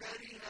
كره